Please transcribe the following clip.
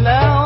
Love.